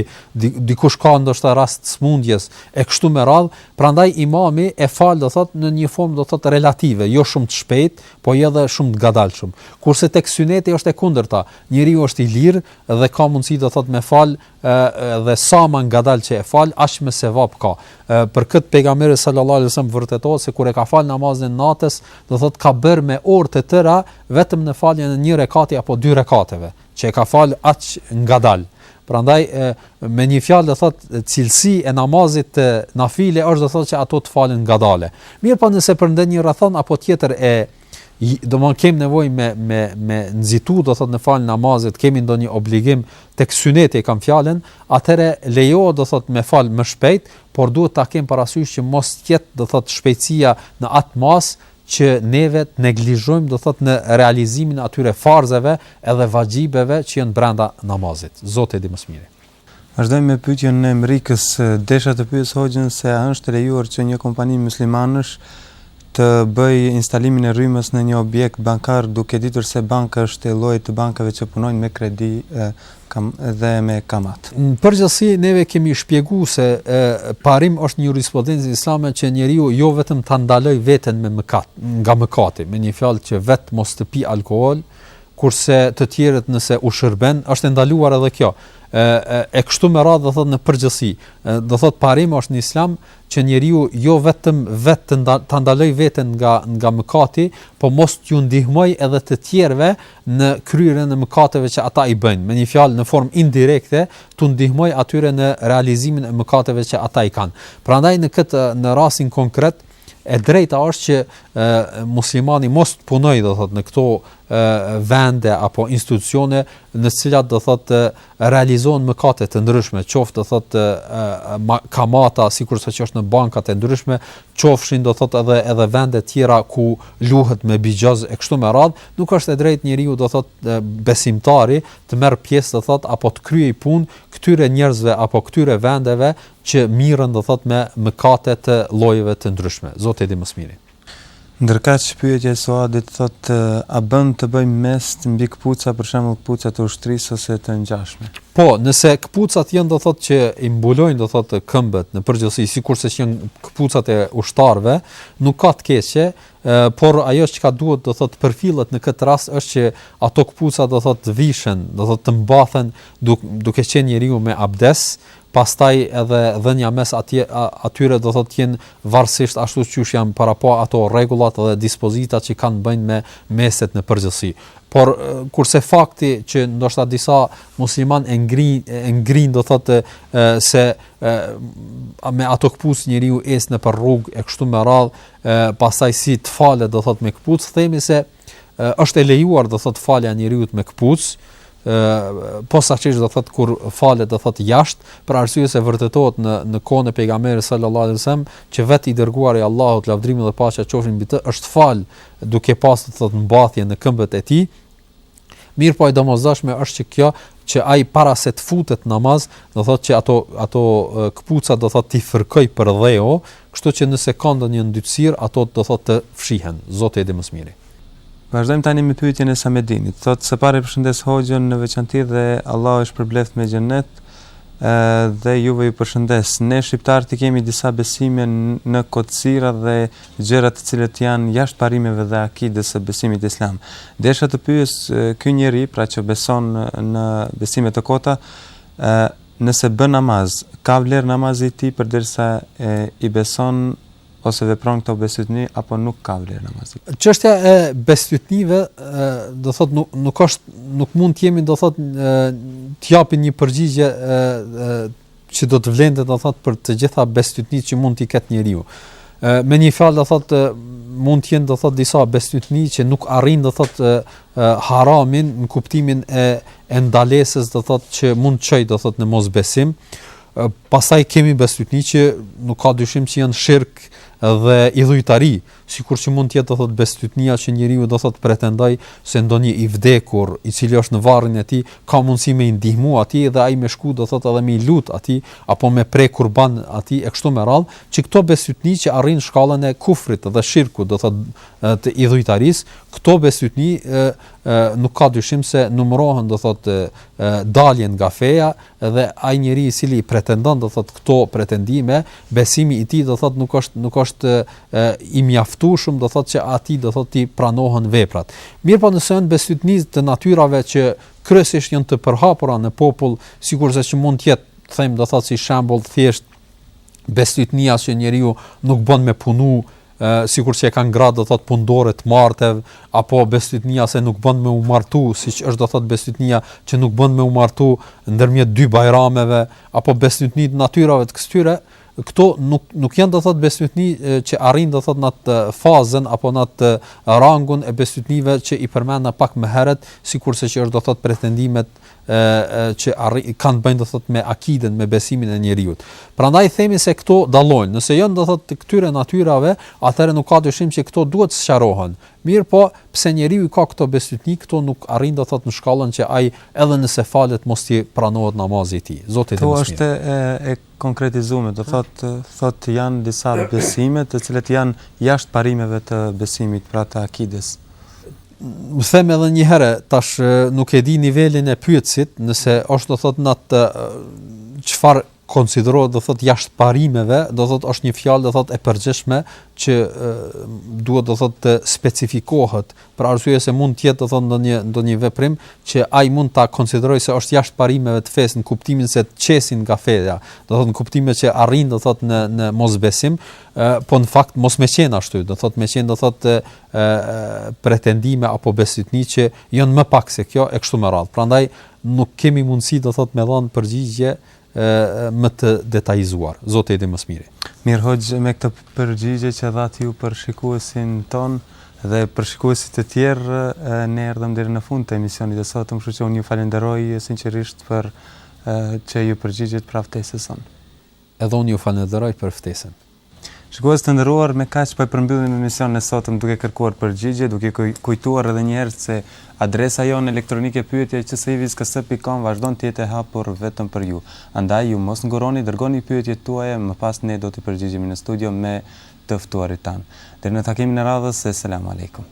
dikush ka ndoshta rast smundjes e kështu me radh, prandaj imami e fal do thotë në një formë do thotë relative, jo shumë të shpejt, po jo edhe shumë të ngadalshëm. Kurse tek syneti është e kundërta, njeriu është i lirë dhe ka mundësi do thotë me fal dhe sa më ngadalë që e fal, aq më sevap ka. Për këtë pejgamberi sallallahu alajhi wasallam vërtetohet se kur e ka fal namazin e natës, do thotë ka bërë me orë të tëra vetëm në faljen e një rekati apo dy rekateve, që e ka fal aq ngadalë. Prandaj me një fjalë do thotë cilësi e namazeve nafile është do thotë që ato të falen ngadalë. Mirpo nëse për ndonjë rrethan apo tjetër e do me kem nevoj me, me, me nxitu, do thot në falë namazit, kemi ndonjë obligim tek syneti e kam fjalën, atëherë lejo, do thot me falë më shpejt, por duhet ta kem parasysh që mos t'jetë, do thot, shpejtësia në atë masë, që neve të neglizhojmë do thot në realizimin e atyre farzeve edhe vaxhibeve që janë brenda namazit. Zoti e di më së miri. Vazhdojmë me pyetjen e Mrikës. Desha të pyes Hoxhën se a është lejuar që një kompani muslimanësh të bëj instalimin e rrymës në një objekt bankar duke ditur se banka është e llojit të bankave që punojnë me kredi e, kam, dhe me kamat. Në përgjithësi neve kemi shpjeguar se e, parim është në jurisprudencë islame që njeriu jo vetëm ta ndaloj veten me mëkat, nga mëkati, me një fjalë që vetë mos të pi alkool, kurse të tjerët nëse u shërben, është e ndaluar edhe kjo. ë e kështu me radhë do thotë në përgjithësi, do thotë parim është në Islam që njeriu jo vetëm vetë të nda, ta ndaloj veten nga nga mëkati, po mos t'ju ndihmoj edhe të tjerëve në kryerjen e mëkateve që ata i bëjnë. Me një fjalë në formë indirekte, t'u ndihmoj atyre në realizimin e mëkateve që ata i kanë. Prandaj në këtë në rastin konkret, ë E drejta është që e, muslimani mos të punojë do thot në këto e, vende apo institucione në të cilat do thot e, realizohen mëkate të ndryshme, qoftë do thot e, e, kamata sikur se është në banka të ndryshme, qofshin do thot edhe edhe vende të tjera ku luhet me bixhoz e kështu me radh, nuk është e drejtë njeriu do thot e, besimtari të merr pjesë do thot apo të kryej punë këtyre njerëzve apo këtyre vendeve që mirren do thotë me mëkate të llojeve të ndryshme. Zoti e di më së miri. Ndërkaq pyetja e Suadit thotë a bën të bëjmë mest mbi këpuca për shembull këpuca të ushtrisë ose të ngjashme. Po, nëse këpucat janë do thotë që i mbulojnë do thotë këmbët në përgjithësi sikurse që janë këpucat e ushtarëve, nuk ka të keqe, por ajo çka duhet do thotë përfillet në këtë rast është që ato këpuca do thotë të vishen, do thotë të mbathen duke qenë njeriu me abdes, pastaj edhe dhënia mest atyre do thotë të jenë varësisht ashtu qysh janë parapa ato rregullat dhe dispozitat që kanë të bëjnë me mestet në përgjithësi por kurse fakti që ndoshta disa musliman e ngrin e ngrin do thotë se e me ato këpuc njeriu ec nëpër rrugë e kështu me radh e pastaj si të falet do thotë me këpuc themi se është e lejuar do thot falja e njeriut me këpuc posaçërisht do thot kur falet do thot jashtë për arsye se vërtetohet në në kohën e pejgamberit sallallahu alajhi wasallam që vet i dërguari i Allahut lavdrimi dhe paqja qofshin mbi të është fal duke pas do thot mbathje në këmbët e tij mirëpo e domosdoshme është që kjo që ai para se të futet namaz do thot që ato ato këpuca do thot t'i fërkoj për dheu Kështu që nëse ka ndonjë ndytësirë, ato do thotë të fshihen. Zoti e di më së miri. Vazhdojmë tani me pyetjen e Samedinit. Thotë, Së pari përshëndes Hoxhën në veçanti dhe Allahu e shpërbleftë me xhennet, dhe juve ju përshëndes. Ne shqiptarët i kemi disa besime në kotësira dhe gjëra të cilat janë jashtë parimeve dhe akides së besimit islam. Desha të pyes ky njeri, pra që beson në besime të kota, Nëse bën namaz, ka vlerë namazi i tij përderisa i beson ose vepron këto besytni apo nuk ka vlerë namazi i tij? Çështja e besytnive, do thotë nuk nuk është nuk mund të jemi do thotë të japim një përgjigje që do të vlente do thotë për të gjitha besytnitë që mund t'i ketë njeriu. Me një fjalë do thotë mund të jenë do thotë disa besytni që nuk arrin do thotë haramin në kuptimin e e ndalesës do thotë që mund të çoj do thotë në mosbesim pastaj kemi bestytni që nuk ka dyshim që janë shirk dhe idhujtari sikur që mund të jetë do thotë bestytnia që njeriu do thotë pretendoj se ndonjë i vdekur i cili është në varrin e tij ka mundësi me i ndihmu atij dhe ai me shku do thotë edhe me i lut atij apo me pre kurban atij e kështu me radhë që këto bestytni që arrijnë shkallën e kufrit dhe shirkut do thotë të idhujtarisë, këto bestytni nuk ka dyshim se numërohen do thotë daljen nga feja dhe ai njeri i cili pretendon do thotë këto pretendime, besimi i tij do thotë nuk është nuk është i mjaftueshëm do thotë që atij do thotë t'i pranohen veprat. Mirëpo nëse janë bestytni të natyrave që kryesisht janë të përhapura në popull, sikurse që mund të jetë, them do thotë si shembull thjesht bestytnia se njeriu nuk bën me punu ë sikur që e kanë gratë do thot punëdore të martave apo bestytnia se nuk bën me u martu siç është do thot bestytnia që nuk bën me u martu ndërmjet dy bajrameve apo bestytni të natyrave të këtyre këto nuk nuk janë do thot bestytni që arrijnë do thot në atë fazën apo në atë rangun e bestytnive që i përmenda pak më herët, sikurse që është do thot pretendimet që arri, kanë të bëjnë do thot me akiden, me besimin e njeriut. Prandaj themi se këto dallojnë. Nëse janë do thot të këtyre natyrave, atëherë nuk ka dyshim se këto duhet të sqarohen. Mirëpo, pse njeriu ka këto bestytni, këto nuk arrijnë do thot në shkallën që ai edhe nëse falet mos t'i pranohet namazi i tij. Zoti e di më së miri. Kjo është e, e konkretizuar, domethënë janë disa besime të cilat janë jashtë parimeve të besimit, pra të akides. Po them edhe një herë, tash nuk e di nivelin e pyetësit, nëse është do thotë në atë çfarë konsiderohet do thotë jashtë parimeve, do thotë është një fjalë do thotë e përgjithshme që duhet do thotë të specifikohet, për arsye se mund të jetë do thotë ndonjë ndonjë veprim që ai mund ta konsiderojë se është jashtë parimeve të fesë në kuptimin se të qet nga feja, do thotë në kuptimin se arrin do thotë në në mosbesim, po në fakt mos me qenë ashtu, do thotë me qenë do thotë pretendime apo bestytni që janë më pak se kjo e kështu me radhë. Prandaj nuk kemi mundësi do thotë me dhënë përgjigje më të detajzuar. Zoti e di më së miri. Mirë hoxhë, me këtë përgjigje që dhatë ju për shikuesin tonë dhe për shikuesit e tjerë, ne erdhëm deri në fund të emisionit të sotëm, kështu që unë ju falënderoj sinqerisht për që ju përgjigjët pra ftesës sonë. Edhe unë ju falënderoj për ftesën. Shikues të nderuar, me kaq po e përmbyllim emisionin e sotëm duke kërkuar përgjigje, duke kujtuar edhe një herë se adresa jonë elektronike pyetja@qsivizkse.com vazhdon të jetë e hapur vetëm për ju. Andaj ju mos ngurroni, dërgoni pyetjet tuaja, më pas ne do t'i përgjigjemi në studio me të ftuarit tanë. Deri në takimin e radhës, Esselamu alejkum.